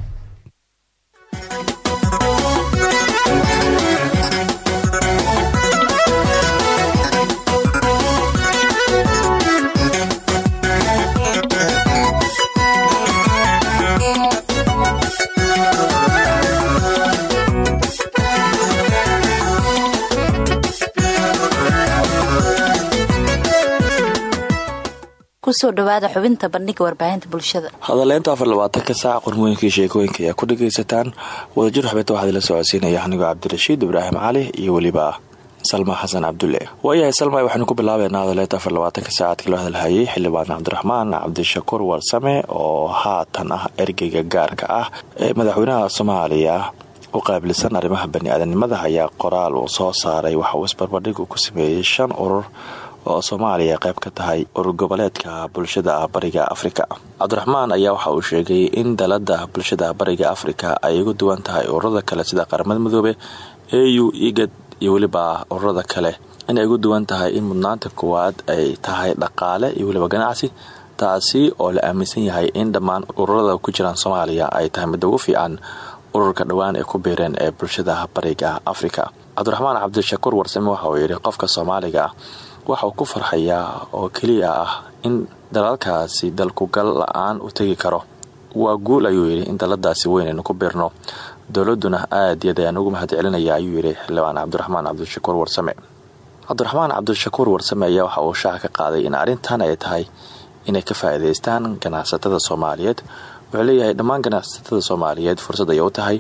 ku soo dhawaada xubinta bandhiga warbaahinta bulshada. Hadaleynta afar labaatanka saac qormooyinkii sheekooyinka ayaa ku dhagaysataan wadajir xubinta waxaad ila socodsiinaya anigoo cabdirashiid ibraahim cali iyo weliba salma xasan cabdulle waayahay salma waxaanu ku bilaabeynaa hadaleynta afar labaatanka saacadkii loo hadalhayay xildhibaan cabdiraxmaan cabdishakuur warsame oo haatan ah ergeyga gaarka ah ee madaxweynaha soomaaliya. U qaabilsan arrimaha bani-aadanimada ayaa qoraal uu soo saaray waxa uu isbarbardhigu ku sameeyey shan urur oo soomaaliya qayb ka tahay urur goboleedka bulshada bariga afrika. Cabdiraxmaan ayaa waxa uu sheegay in dalada bulshada bariga afrika ay uga duwan tahay ururada kale sida qaramada midoobe au igad iyo weliba ururada kale. Inay uga duwan tahay in mudnaanta koowaad ay tahay dhaqaale iyo weliba ganacsi taasi oo la aaminsan yahay in dhammaan ururada ku jiraan soomaaliya ay tahay midda ugu fiican ururka dhowaan ay ku biireen ee bulshada bariga afrika cabdiraxmaan cabdishakuur warsame waxa uu yidhi qofka soomaaliga ah waxa uu ku farxayaa oo keliya ah in dalalkaasi dalkugal la'aan u tegi karo. Waa guul ayuu yidhi in daladaasi weyn aynu ku biirno. Dowladuna aad yaad ayaan ugu mahad celinaya ayuu yidhi xildhibaan cabdiraxmaan cabdishakuur warsame. Cabdiraxmaan cabdishakuur warsame ayaa waxa uu shaaca ka qaaday in arrintan ay tahay inay ka faa'iidaystaan ganacsatada soomaaliyeed. Wuxuu leeyahay dhammaan ganacsatada soomaaliyeed fursad ayay u tahay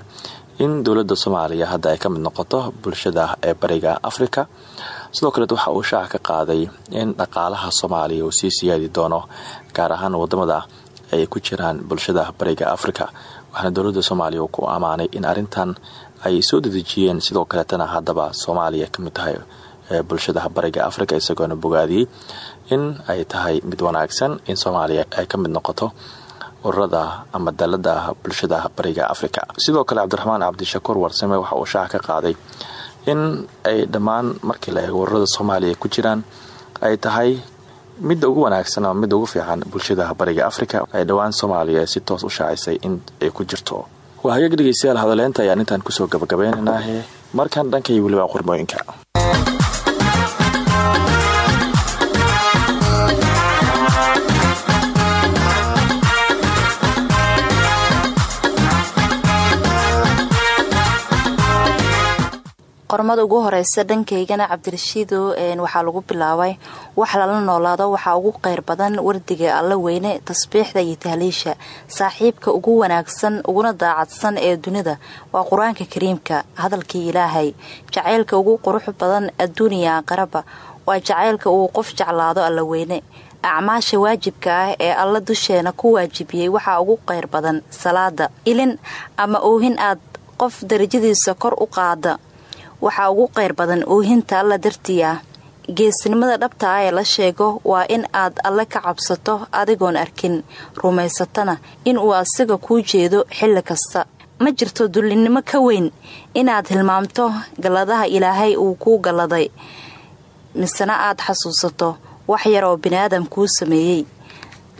in dowladda soomaaliya hadda ay ka mid noqoto bulshada ee bariga afrika. Sidoo kaleed waxa uu shaaca ka qaaday in dhaqaalaha soomaaliya uu sii siyaadi doono gaar ahaan waddamada ay ku jiraan bulshada bariga afrika. Waxaana dowladda soomaaliya ku ammaanay in arrintan ay soo dedejiyeen sidoo kaleetana haddaba soomaaliya ka mid tahay bulshada bariga afrika isagoona bogaadiyey in ay tahay mid wanaagsan in soomaaliya ay ka mid noqoto ururada ama dalada bulshada bariga afrika. Sidoo kale cabdiraxmaan cabdishakuur warsame waxa uu shaaca ka qaaday in ay dhammaan markii la eego ururada soomaaliya ku jiraan ay tahay midda ugu wanaagsan ama midda ugu fiican bulshada bariga afrika. Ay dhowaan soomaaliya si toos u shaacisay in ay ku jirto. Waa hagaag dhegeystayaal hadaleynta ayaan intaan ku soo gabagabaynaynaahe markan dhanka iyo weliba qormooyinka qormada ugu horeysa dhankaygana cabdirashiido waxaa lagu bilaabay wax lala noolaado waxaa ugu qeyr badan wardiga alla weyne tasbiixda iyo tahliisha. Saaxiibka ugu wanaagsan uguna daacadsan ee dunida waa qur'aanka kariimka hadalkii ilaahay. Jacaylka ugu qurux badan adduuniya aqaraba waa jacaylka uu qof jeclaado alla weyne. Acmaasha waajibka ah ee alla dusheena ku waajibiyey waxaa ugu qeyr badan salaada ilin ama oohin aad qof darajadiisa kor u qaada waxaa ugu qayr badan oohinta alla dartii ah geesnimada dhabta ah ee la sheego waa in aad alle ka cabsato adigoon arkin. Rumaysatana inuu asiga kuu jeedo xilli kasta. Ma jirto dullinimo ka weyn? Inaad hilmaamto galladaha ilaahay uu kuu galladay. Misena aad xasuusato wax yar oo biniaadam kuu sameeyey.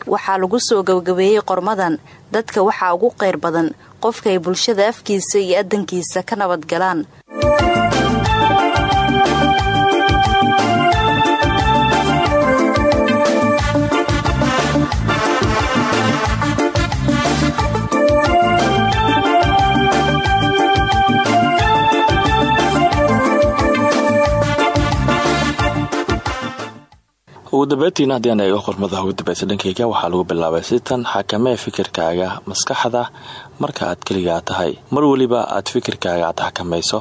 Waxaa lagu soo gabagabeeyey qormadan. Dadka waxaa ugu qayr badan qofkaay bulshada afkiisa iyo adankiisa ka nabadgalaan Música ugu dambeyntiina haddii aan eego qormadaha ugu dambeysa dhankeyga waxaa lagu bilaabay sitan xakamee fikirkaaga maskaxda. Marka aad keligaa tahay mar weliba aad fikirkaaga aad xakamayso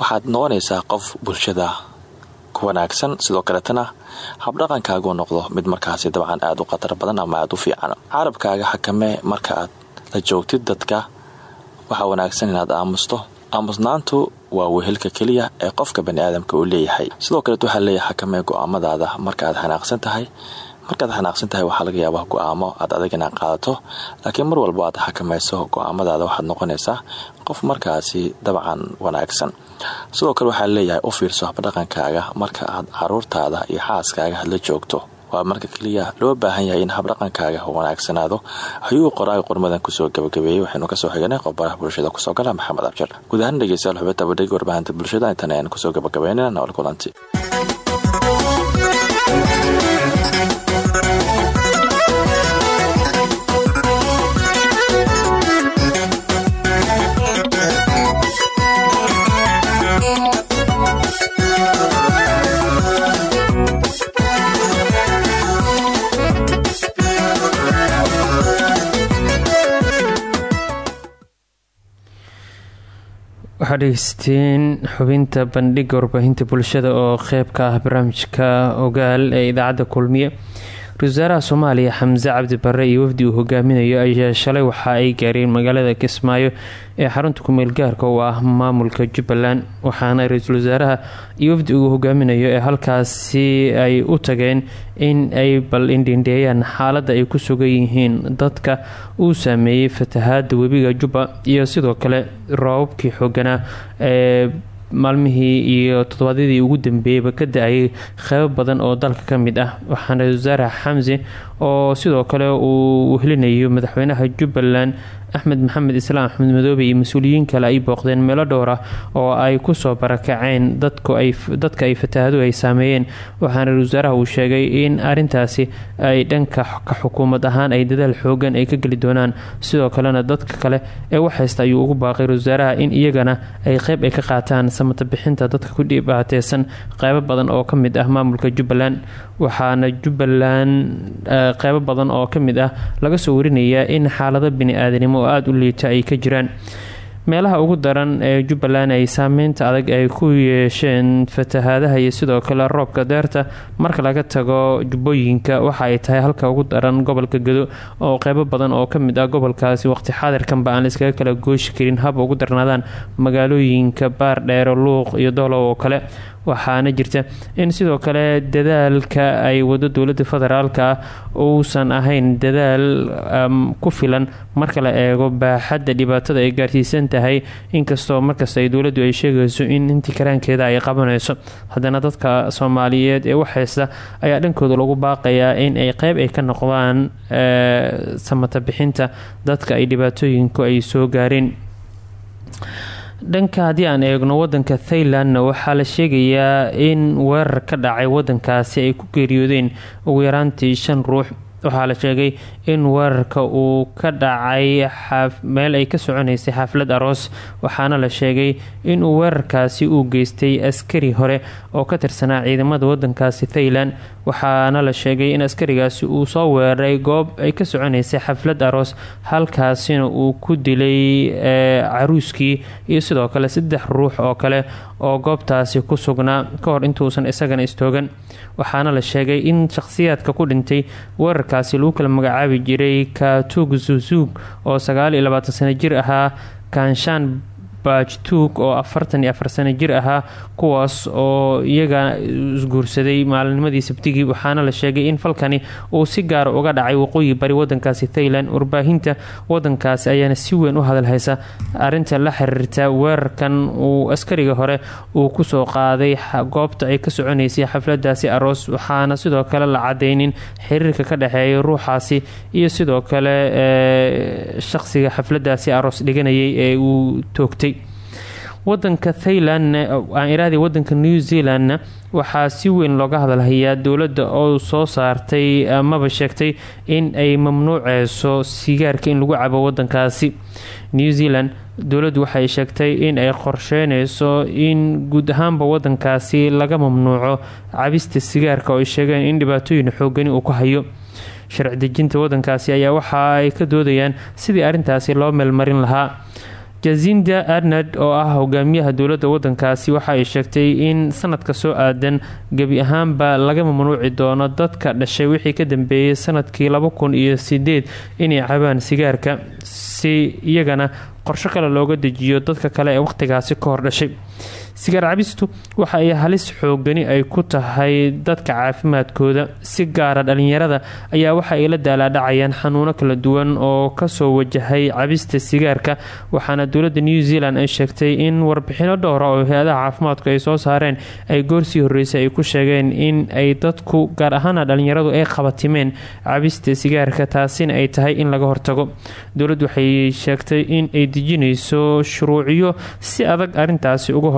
waxaad noqonaysaa qof bulshada ku wanaagsan. Sidoo kaletana habdhaqankaagu noqdo mid markaasi dabcan aad u khatar badan ama aad u fiican. Carabkaaga xakamee marka aad la joogtid dadka waxaa wanaagsan inaad aamusto aamusnaantu waa wehelka keliya ee qofka baniaadamka uu leeyahay. Sidoo kaleet waxaa leeyahay xakamee go'aamadaada. Marka aad xanaaqsan tahay markaad xanaaqsan tahay waxaa laga yaabaa go'aamo aad adag qaadato. Laakiin mar walba aad xakamayso go'aamadaada waxaad noqonaysaa qof markaasi dabcan wanaagsan. Sidoo kale waxaa leeyahay u fiirso habdhaqankaaga marka aad caruurtaada iyo xaaskaaga hadla joogto waa marka keliya loo baahan yahay in habdhaqankaaga wanaagsanaado. Ayuu qoraaga qormadan ku soo gabagabeeyey waxaynu ka soo xiganay qobaraha bulshada ku soo gala maxamed abshir guud ahaan dhegeystayaal xubinta badhig warbaahinta bulshada intan ayaan ku soo gabagabeynana nool kulanti waxaad dhegeysteen xubinta bandhiga warbaahinta bulshada oo qeyb ka ah barnaamijka ogaal ee idaacadda kulmiye wasaaraha soomaaliya xamse cabdi barre iyo wafdi uu hogaaminayo ayaa shalay waxa ay gaareen magaalada kismaayo ee xarunta kumeel gaarka oo ah maamulka jubbaland waxaana ra'iisul wasaaraha iyo wafdi uu hogaaminayo ee halkaasi ay u tageen in ay bal indhindheeyaan xaaladda ay ku sugan yihiin dadka uu saameeyey fatahaada webiga jubba iyo sidoo kale roobabkii xooganaa ee maalmihii iyo toddobaadyadii ugu dambeeyeyba ka da'ayay qeybo badan oo dalka ka mid ah. Waxaana wasaare xamse oo sidoo kale uu helinayo madaxweynaha jubbaland axmed maxamed islaam axmed madoobe iyo mas'uuliyiin kale ay booqdeen meelo dhowr ah oo ay ku soo barakaceen dadka ay fatahaadu ay saameeyeen. Waxaana ra'isul wasaaraha uu sheegay in arintaasi ay dhanka ka xukuumad ahaan ay dadaal xoogan ay ka geli doonaan. Sidoo kalena dadka kale ee wax haysta ayuu ugu baaqay ra'isul wasaaraha in iyagana ay qeyb ay ka qaataan samata bixinta dadka ku dhibaateysan qeybo badan oo ka mid ah maamulka jubbaland. Waxaana jubbaland qeybo badan oo ka mid ah laga soo warinayaa in xaalado bini-aadanimo oo aada u liita ay ka jiraan. Meelaha ugu daran ee jubbaland ay saameynta adag ay ku yeesheen fatahaadaha iyo sidoo kale roobka deerta marka laga tago jubbooyinka waxa ay tahay halka ugu daran gobolka gado oo qeybo badan oo ka mid ah gobolkaasi waqti xaadirkanba aan laiskaga kala gooshi karin hab ugu darnaadaan magaalooyinka baardheero luuq iyo doolow oo kale waxaana jirta in sidoo kale dadaalka ay wado dowladda federaalka uusan ahayn dadaal ku filan marka la eego baaxadda dhibaatada ay gaarsiisan tahay inkastoo markasta ay dowladdu ay sheegayso in intii karaankeeda ay qabanayso. Haddana dadka soomaaliyeed ee waxhaysta ayaa dhankooda lagu baaqayaa in ay qeyb ay ka noqdaan samata bixinta dadka ay dhibaatooyinku ay soo gaareen dhanka haddii aan eegno wadanka thailandna waxaa la sheegayaa in weerar ka dhacay wadankaasi ay ku geeriyoodeen ugu yaraantii shan ruux. Waxaa la sheegay in weerarka uu ka dhacay meel ay ka soconaysay xaflad aroos waxaana la sheegay inuu weerarkaasi uu geystay askari hore oo ka tirsanaa ciidamada wadankaasi thailand. Waxaana la sheegay in askarigaasi uu soo weeraray goob ay ka soconaysay xaflad aroos halkaasina uu ku dilay caruuskii iyo sidoo kale saddex ruux oo kale oo goobtaasi ku sugnaa ka hor intuusan isagana istoogan. Waxaana la sheegay in shaqhsiyaadka ku dhintay weerarkaasi lagu kala magacaabi jiray katug zuzuug oo sagaal iyo labaatan sano jir ahaa kanshaan baajtuug oo afartan iyo afar sano jir ahaa kuwaas oo iyaga isguursaday maalinimadii sabtigii waxaana la sheegay in falkani uu si gaara uga dhacay waqooyi bari wadankaasi thailand. Warbaahinta wadankaasi ayaana si weyn u hadalhaysa arinta la xiriirta weerarkan uu askariga hore uu ku soo qaaday goobta ay ka soconaysay xafladaasi aroos waxaana sidoo kale la cadeynin xiriirka ka dhexeeya ruuxaasi iyo sidoo kale shaqsiga xafladaasi aroos dhiganayay ee uu toogtay wadanka thailand aan iraahday wadanka new zealandna waxaa si weyn looga hadalhayaa dowladda oo soo saartay amaba sheegtay in ay mamnuuceyso sigaarka in lagu cabo wadankaasi new zealand dowladdu waxay sheegtay in ay qorsheyneyso in guud ahaanba wadankaasi laga mamnuuco cabista sigaarka oo ay sheegeen in dhibaatooyin xoogani uu ku hayo. Sharci dejinta wadankaasi ayaa waxa ay ka doodayaan sidii arrintaasi loo meelmarin lahaa jasinda arnard oo ah hogaamiyaha dowladda wadankaasi waxa ay sheegtay in sanadka soo aadan gebi ahaanba laga mamnuuci doono dadka dhashay wixii ka dambeeyay sannadkii laba kun iyo sideed inay cabaan sigaarka si iyagana qorsho kale looga dejiyo dadka kale ee wakhtigaasi ka hor dhashay sigaar cabistu waxa ay halis xoogani ay ku tahay dadka caafimaadkooda. Si gaara dhalinyarada ayaa waxa ay la daalaadhacayaan xanuuno kala duwan oo ka soo wajahay cabista sigaarka waxaana dowladda new zealand ay sheegtay in warbixino dhowra oo hay'adaha caafimaadku ay soo saareen ay goorsii horreysay ay ku sheegeen in ay dadku gaar ahaana dhalinyaradu ay qabatimeen cabista sigaarka taasina ay tahay in laga hortago. Dowladdu waxay sheegtay in ay dejinayso shuruuciyo si adag arintaasi uga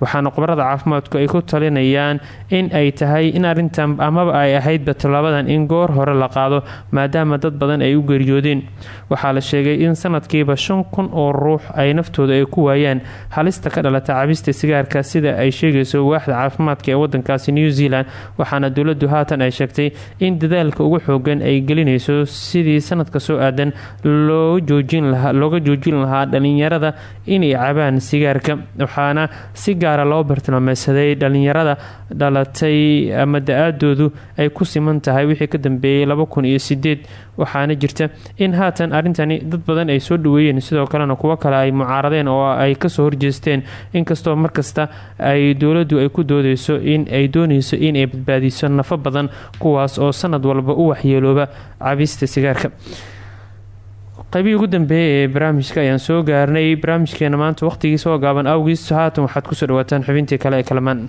waxaana khubarada caafimaadku ay ku talinayaan in ay tahay in arintan amaba ay ahaydba tallaabadan in goor hore la qaado maadaama dad badan ay u geeriyoodeen. Waxaa la sheegay in sanadkiiba shan kun oo ruux ay naftooda ay ku waayaan. Halista ka dhalata cabista sigaarka sida ay sheegayso waaxda caafimaadka ee wadankaasi new zealand waxaana dowladdu haatan ay sheegtay in dadaalka ugu xoogan ay gelinayso sidii sanadka soo aadan looga joojin lahaa dhalinyarada inay cabaan sigaarka. Waxaana si gaara loo bartilmaameysaday dhalinyarada dhalatay ama da'aadoodu ay ku siman tahay wixii ka dambeeyay laba waxaana jirta in haatan arrintani dad badan ay soo dhaweeyeen sidoo kalena kuwo kale ay mucaaradeen oo ay ka soo horjeesteen. Inkastoo markasta ay dowladdu ay ku doodeyso in ay dooneyso in ay badbaadiso nafo badan kuwaas oo sanad walba u waxyeelooba cabista sigaarka. Qaybihii ugu dambeeyay ee barnaamijka ayaan soo gaarnay. Barnaamijkeena maanta waqhtigii soo gaaban awgiis haatan waxaad ku soo dhawaataan xubintii kale ee kalamaan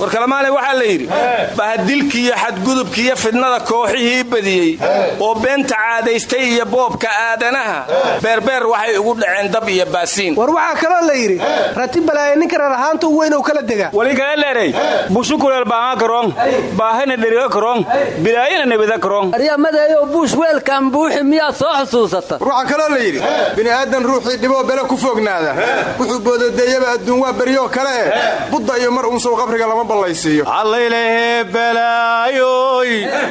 war kalamaane waxaa la yidhi bahadilkiiyo xadgudubkiiyo fidnada kooxihii badiyey oo beenta caadaystay iyo boobka aadanaha beerbeer waxay ugu dhaceen dab iyo baasiin. War waxaa kaloo la yidhi rati balaaye ninka reer ahaanta u weyn ou kala dega. Wali kala leeray bushukuleel baanga karong baahina dheriga karong bilaayina nebida karong aryamadeeyo buush weelkan buuxi miyaad soo xusuusata? War waxaa kaloo la yidhi bini'aadan ruuxii dhiboo bele ku fognaada wuxuu boodadeeyaba adduun waa beryoo kale eh. Budda iyo mar unsow qabriga lama callaylehe balaayoy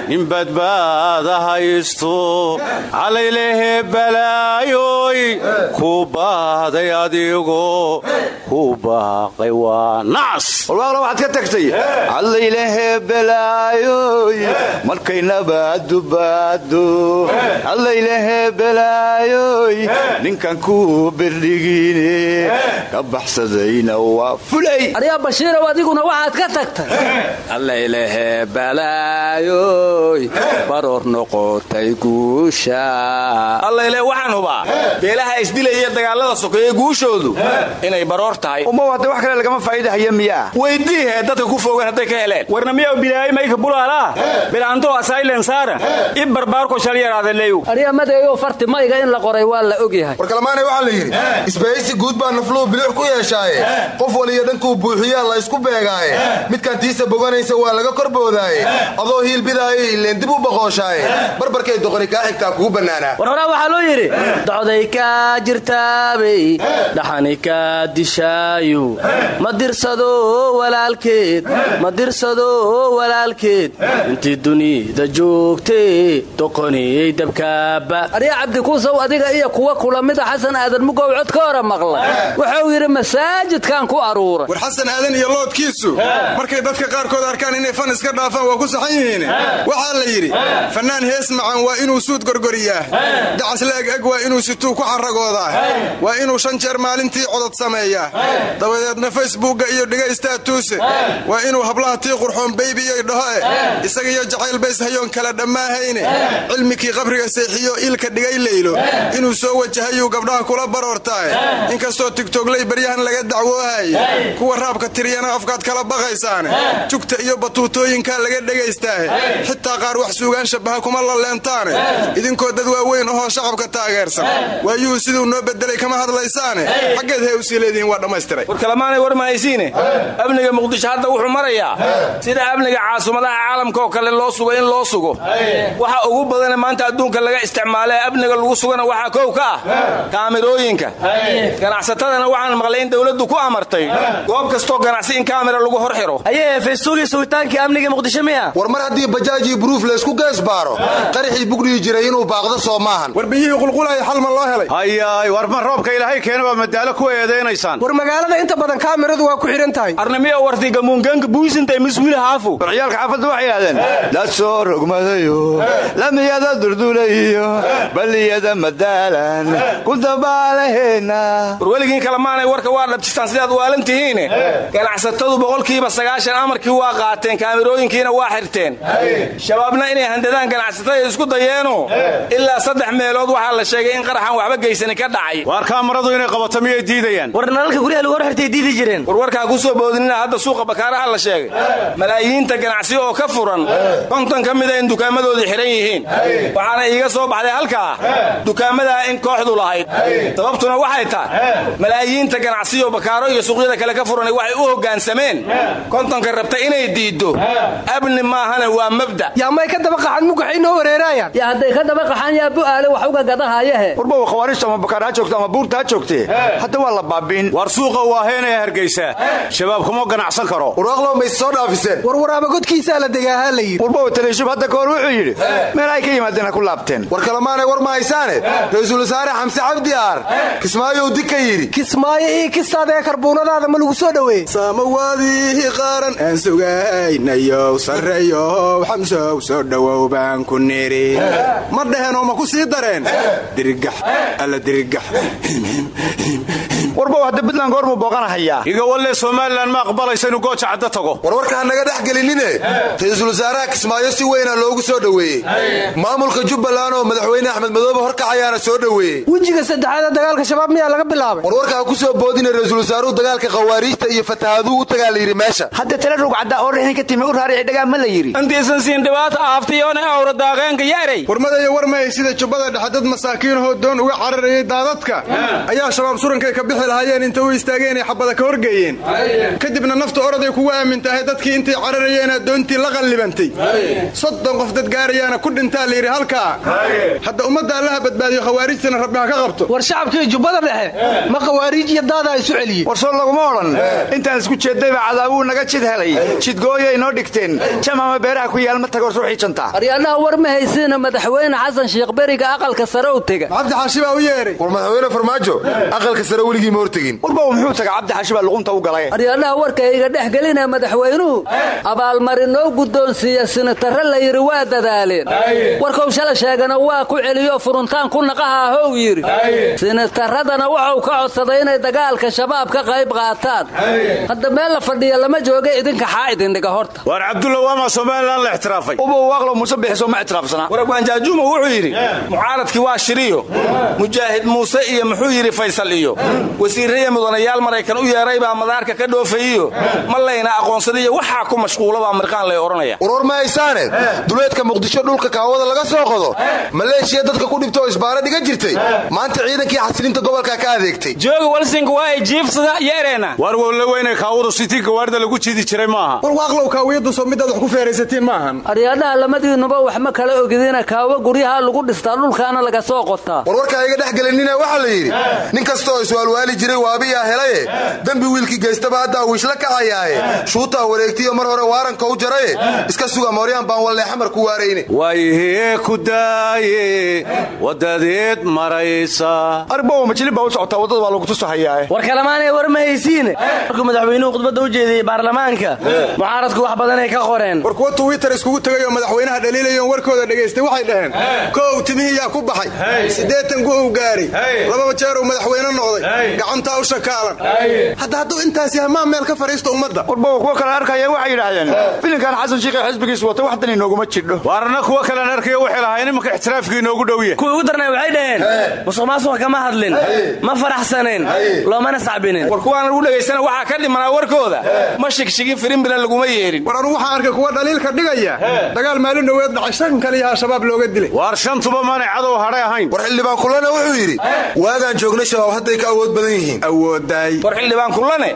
nin badbaada haysto callaylehe balaayoy ku baahday adigo ku baaqay waa nacas walwaala waxaad ka tagtay. Callaylehe balaayoy markay nabaaddubaado callaylehe balaayoy ninkan ku berdhigine ka baxsadayna waa fulay. Waxaad ka tagtay. Allaylehe balaayoy baroor noqotay guusha. Allayle waxaan hubaa. Beelaha isdilaya dagaalada sokeeye guushoodu. Inay baroor tahay. Uma hadda wax kale lagama faa'iidahaya miyaa weydiihee dadka ku fogan hadday ka heleen. Warna miyaw bilaayi mayka bulaalaa bilaanto asaylen saara. I barbaarko shalyaraadaleeyu aryamadeeyo farti mayga in la qoray waa la ogyahay war kalamaanay waxaa la yidhi isbahaysi guud baa nafluhu bilix ku yeeshaaye. Qof waliya dhankuu buuxiyaa la isku beegaaye. Midkaan tiisa boganaysa waa laga kor boodaaye adoo hiilbidaayo ile ileen dib u boqooshaaye barbarkay doqoni kaa xigtaa kugu bannaanaa. War horaa waxaa loo yidhi docday kaa jirtaabay dhaxani kaa dishaayo ma dirsado walaalkeed ma dirsado walaalkeed. Intii dunida joogtee doqoniyey dabkaaba. Arya cabdikuusow adiga iyo kuwa kula mida xasan aadan mugow cod ka hora maqlay. Wuxuu yidhi masaajidkan ku aruuray. War xasan aadan iyo loodkiisu. Markay dadka qaarkood arkaan inay fan iska dhaafaan waa ku saxan yihiin. Waxaa la yidhi fannaan hees macan waa inuu suud gorgoriyaa. Dacas la eg eg waa inuu situu ku xaragoodaa waa inuu shan jeer maalintii codod sameeyaa dabadeedna facebookga iyo dhigaystaa tuuse waa inuu hablaha tii qurxoon beybiyoy dhahoe isaga iyo jacayl bays hayoon kala dhammaahayne. Cilmikii qabriga seexiyo iilka dhigay leylo. Inuu soo wajahayuu gabdhaha kula baroortaae inkastoo tigtogley baryahan laga dacwoohaye kuwa raabka tiriyana afkaad kala baqaysaane jugta iyo batuutooyinkaa laga dhegaystaahe xitaa qaar wax suugaan shabaha kuma laleentaane idinkoo dad waaweyn ahoo shacabka taageersan. Waayuhu siduu noo bedelay kama hadlaysaane xaggeed hay u sii leedihiin waa dhammaystiray. War mahaysiine amniga muqdisho hadda wuxuu marayaa. Sida amniga caasimaddaha caalamka oo kale loo sugo in loo sugo. Waxa ugu badane maanta adduunka laga isticmaalae amniga lagu sugana waxaa kow ka ah. Kaamirooyinka. Ganacsatadana waxaan maqlay in dowladdu ku amartay. Goob kastoo ganacsi in kaamira lagu hor xiro. Ayee feestuugii sugitaankii amniga muqdisho miya? War mar haddii bajaajii buruuf laysku gees baaro qaraxii bugdhihi jiray inuu baaqdo soo maahan. War biyihii qulqulaya xal ma loo helay? Hayaay war ma roobka ilaahay keena baa madaalo ku eedaynaysaan war magaalada inta badan kaamiradu waa ku xidhan tahay. Arnimiyo warti gamuungaanka buisintay miswiil haafu war ciyaalka xaafadda waxay yidhahdeen dad soo rogmadayo lamiyada durdulayo baliyada madaalan ku dabaalaheenna. War weligiin kalemaanay warka waa dhabjistaan sidaad waalan tihiine ganacsatadu boqolkiiba sagaashan amarkii waa qaateen kaamirooyinkiina waa xirteen. Shabaabna inay handadaan ganacsatada isku dayeeno ilaa saddex meelood waxaa la sheegay in qaraxan waxba geysani ka dhacay. Waar kaamaradu inay qabato miyay diidayaan? War nalalka guryaha lagu hor xirtay diidi jireen. War warkaa ku soo boodinina hadda suuqa bakaaraha la sheegay. Malaayiinta ganacsi oo ka furan konton ka mida in dukaamadoodii xidhan yihiin. Waxaana iiga soo baxday halkaa. Dukaamadaa in kooxdu lahayd. Sababtuna waxay tahay malaayiinta ganacsiyo bakaaro iyo suuqyada kale ka furan waxay u hoggaansameen kontonka rabta inay diiddo. Abni maahana waa mabda. Yaa may ka daba qaxan mugaxay noo wareeraayaan yaa hadday ka daba qaxaan yaa bu'aale wax uga gadahayahe warbow khawaarijta ama bakaar ha joogto ama buurta ha joogtee? Hadda waa la baabiin suuqa waa heenaya hargaysaa shabaab kuma ganacsan karo. Warwaaqlow mays soo dhaafiseen war waraaba godkiisaa la degaahaa la yidhi. Warbow taliishub hadda kahor wuxuu yidhi meel ay ka yimaadeen ha ku laabteen. War kalemaanay war ma haysaane. Ra'iisul wasaare xamse cabdi aar kismaayow dig ka yidhi. Kismaayo ii kistaadee karbuunadaada ma lagu soo dhoweeyey samawaadihi qaaran aan sugaynayow sarreeyow xamsow soo dhowow baan ku nidhi ma dheheenoo ma ku sii dareen? Dirigax alla dirigax warbow hadda buntland goormuu booqanahayaa iga walle somalilan ma aqbalaysa inuu gooja cadda tago. War warka ha naga dhex gelinine? Ra'iisul wasaaraha kismaayo si weyna loogu soo dhoweeyey maamulka jubbaland oo madaxweyne axmed madoobe horkacayaana soo dhoweeyey wejiga saddexaada dagaalka shabaab miyaa laga bilaabay? War warka ha ku soo boodina ra'iisul wasaaruhu dagaalka khawaariijta iyo fatahaaduu u tagaa la yidhi meesha. Hadda tala rugcadda oo rixin ka timi u raarici dhagaa ma la yidhi intiisan siin dhibaata aaftiyoona awra daaqeenka yaray warmadayo war mahay sida jubbada dhexe dad masaakiinahoo doon uga cararayay daadadka ayaa shabaab surankay ka bixi lahaayeen inta u istaageenay xabada ka horgeeyeen. Kadibna nafta oroday kugu aamin tahay dadkii intay cararayeenaa doontii la qallibantay soddon qof dad gaarayaana ku dhintaa layidhi halkaa. Hadda ummadda allaha badbaadiyo khawaarijtana rabbi ha ka qabto. War shacabkii jubbada dhexe ma khawaariij iyo daadaa isu celiyey war soo laguma odhan. Intaan isku jeeddayba cadaabuu naga jid helay. Jidgooyay noo dhigteen. Jamama beeraha ku yaal ma tago ruuxii jantaa aryaadhaha war ma haysiina madaxweyne xasan sheekh beriga aqalka sare u tega. Cabdi xaashi baa u yeedhay. War madaxweyne farmaajo aqalka sare weligii ma hortegin. Warbow muxuu taga cabdi xaashi baa luqunta u galay. Aryaadhaha warka iga dhex gelina madaxweynuhu. Abaalmarin noo guddoonsiiya sinatarre la yidhi waa dadaaleen warkuu shala sheegana waa ku celiyo furuntaan ku naqaha ahow yidhi. Sinataradana wuxuu ka codsaday inay dagaalka shabaab ka qayb qaataan. Hadda meel la fadhiya lama jooga idinka xaa idindhiga horta. Waar cabdulla waamaa somalilan la ixtiraafay. Ubow waaqlow muuse bixiso ma ixtiraafsanaa waragwaanjaajuuma wuxuu yidhi mucaaradkii waa shiriyo. Mujaahid muuse iyo muxuu yidhi faysal iyo wasiirraya mudanayaal maraykan u yeeray baa madaarka ka dhoofayiyo ma layna aqoonsadiyo waxaa ku mashquulabaa mirqaan lay odhanaya urur ma haysaane? Duleedka muqdisho dhulka kaawada laga soo qodo. Maleeshiya dadka ku dhibta oo isbaaro dhigan jirtay. Maanta ciidankii xasilinta gobolka ka adeegtay. Jooga walsink waa ay jiifsada yeereena. War wowle weyne kaawadu sitii gawaarida lagu jiidi jiray maaha. War waaqlow kaawiyadusoo midaad wax ku feeraysatiin maahan. Aryaadhaha lamadiinuba wax ma kala ogidina kaawo guryaha lagu dhistaa dhulkaana laga soo qotaa. Warwarkaa iga dhex gelinina waxaa la yidhi nin kasta oo iswaalwaali jiray waabiyaa helaye dembi wiilkii geystaba haddaa wiishla kacayaaye shuutaa wareegtiyo mar hore waaranka u jaraye iska suga mooryaan baan wallee xamar ku waarayne waayihee ku daaye wadadeed maraysa. Arbow majlin baa u socotaa waddada waa lagu tusahayaae war kalemaanay war ma haysiine markuu madaxweynuhu khudbadda u jeediyey baarlamaanka mucaaradku wax badanay ka qoreen. War kuwa twitter iskugu tegay oo madaxweynaha dhaliilayoon warkooda dhegaystay waxay dhaheen kow timihiyaa ku baxay siddeetan gu'ow gaaray lababa jeeruu madaxweyne noqday gacantaa u shakaalan. Hadda hadduu intaas yahay maa meel ka fadhiista ummadda. Warbow kuwa kale arkaya waxay yidhaahdeen filinkan xasan shiikhe xisbigiis wata wax dan inooguma jidho. Waarna kuwa kalean arkayo waxay lahayn imanka ixtiraafkii inoogu dhowya kuwii ugu darnay waxay dhaheen musuq maasuqa kama hadlin ma faraxsaneen loomana sacbinin. War kuwaan lagu dhegaystana waxaa ka dhimanaa warkooda ma shigshigin firinbila laguma yeedhin war waxaan arkay kuwa dhaliilka dhigaya dagaal maalin dhoweed dhacay shan kaliya al-shabaab looga dilay. Waar shantuba maanay cadow hadhay ahayn. War xildhibaan kullana wuxuu yidhi waagaan joognay shabaab hadday ka awood badan war xildhibaan kullane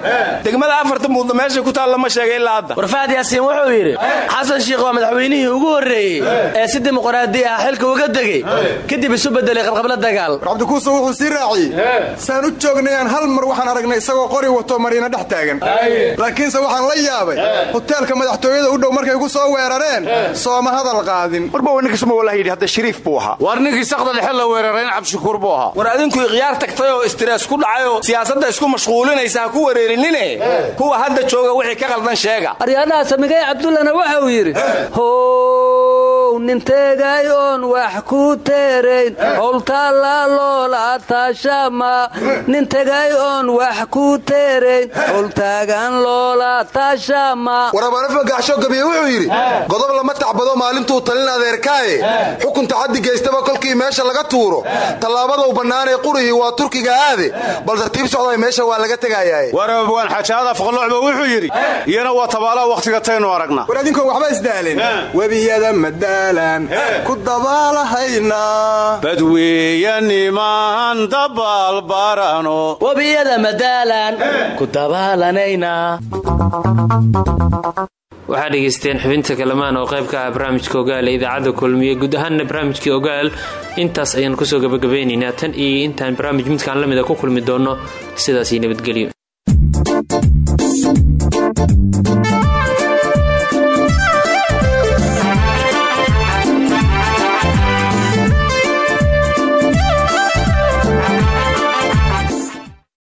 degmada afarta muudda meeshay ku taalla ma sheegay ilaa hadda. War fahad yaasiin wuxuu yidhi xasan shiikh waa madaxweynihii ugu horreeyey ee si dimuqraadi ah xilka uga degey kadib isu bedelay qabqabla dagaal. Cabdikuuso wuxuu sii raaciyey saan u joognayaan hal mar waxaan aragnay isagoo qori wato mariina dhex taagan. Laakiinse waxaan la yaabay hoteelka madaxtooyada u dhow markay ku soo weerareen sooma hadal qaadin. Warbow ninkiisuma walaa yidhi hadda shariif buu ahaa. Waar ninkii sakda dhexe la weerarayn cabdishakuur buu ahaa. War adinku ikhyaar tagtay oo istirees ku dhacayoo siyaasadda isku mashquulinaysa ha ku wareerinine? Kuwa hadda jooga wixii ka qaldan sheega. Aryaadhaha samigay cabdullana waxa uu yidhi how ninteegay oon wax ku teerayn. Howltaalla loola taashama. Nintegay oon wax ku teerayn. Howltaagan loola taashama. Warabaanaf magaxsho gabiye wuxuu yidhi godob lama tacbado maalintuu talin adeerkaaye xukun taxaddi geystaba kolkii meesha laga tuuro. Tallaabadau bannaanee qurihii waa turkiga aade. Bal tartiib socday meesha waa laga tegayaaye warabwaan xajaada faqaloocba wuxuu yidhi iyana waa tabaalaha wakhtiga taynu aragnaa war adinkoon waxba isdaalin webiyada madaalan ku dabaalahaynaa badweeyanimaan dabaalbarano webiyada madaalan ku dabaalanaynaa waxaa dhegaysteen xubinta kalamaan oo qayb ka ah barnaamijka ogaal ee idaacadda kulmiye guud ahaanna barnaamijkii ogaal. Intaas ayaan ku soo gabagabeynaynaa tan iyo intaan barnaamij midkaan la mida ku kulmi doonno sidaasii nabadgelyo